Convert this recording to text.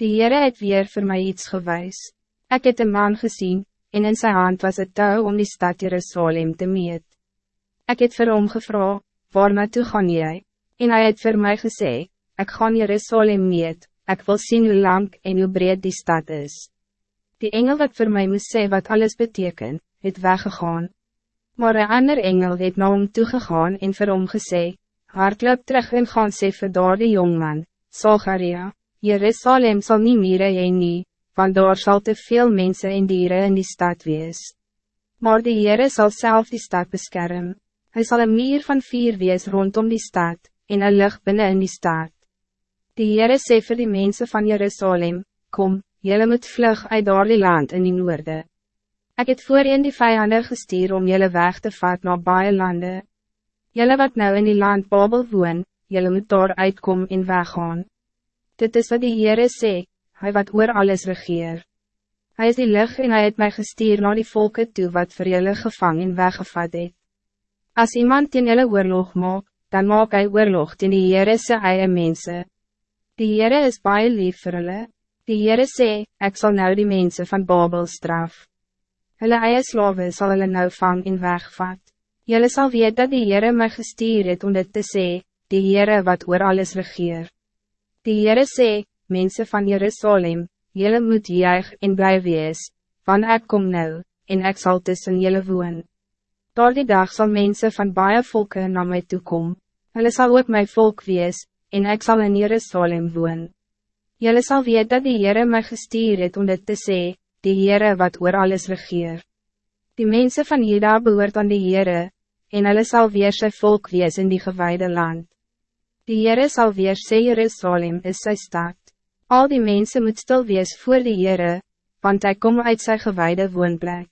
Die Heere het weer voor mij iets gewijs. Ik het een man gezien, en in zijn hand was het touw om die stad Jerusalem te meet. Ik het vir hom gevra, waar my toe gaan jy? En hij het voor mij gesê, ik gaan Jerusalem meet, ik wil zien hoe lang en hoe breed die stad is. Die engel wat voor mij moest sê wat alles betekent, het weggegaan. Maar een ander engel het na hom toegegaan en vir hom gesê, hardloop terug en gaan sê vir daar die jongman, Salgaria, Jerusalem zal niet meer heen nie, want daar sal te veel mensen en dieren in die stad wees. Maar die Heere zal zelf die stad beschermen. Hij zal een meer van vier wees rondom die stad, en een lucht binnen in die stad. Die Heere sê vir die mensen van Jerusalem, kom, jullie moet vlug uit daar die land in die noorde. Ik het voorheen die vijanden gestuur om jullie weg te vat naar baie lande. Jullie wat nou in die land Babel woon, jullie moet daar uitkom en weggaan. Dit is wat die Heere sê, hy wat oor alles regeer. Hij is die lig en hij het mij gestuur naar die volken toe wat voor jullie gevangen en weggevat het. As iemand in jullie oorlog maak, dan maak hy oorlog teen die Heere sy eie mense. Die Heere is baie lief vir hulle. Die Heere sê, ek sal nou die mensen van Babel straf. Hulle eie slawe sal hulle nou vang en wegvat. Julle sal weet dat die Heere my gestuur het om dit te sê, die Heere wat oor alles regeer. Die Heere sê, mensen van Jerusalem, julle moet juig en bly wees, van ek kom nou, en ek sal tussen julle woon. Door die dag zal mensen van baie volken naar mij toe kom, hulle sal ook my volk wees, en ek sal in Jerusalem woon. Julle sal weet dat die Heere my gestuur het om dit te sê, die Heere wat oor alles regeer. Die mensen van Juda behoort aan die Heere, en hulle sal weer sy volk wees in die gewijde land. Die Heere sal weer sê Jerusalem is sy stad. Al die mensen moet stil wees voor die Heere, want hij kom uit sy gewijde woonplek.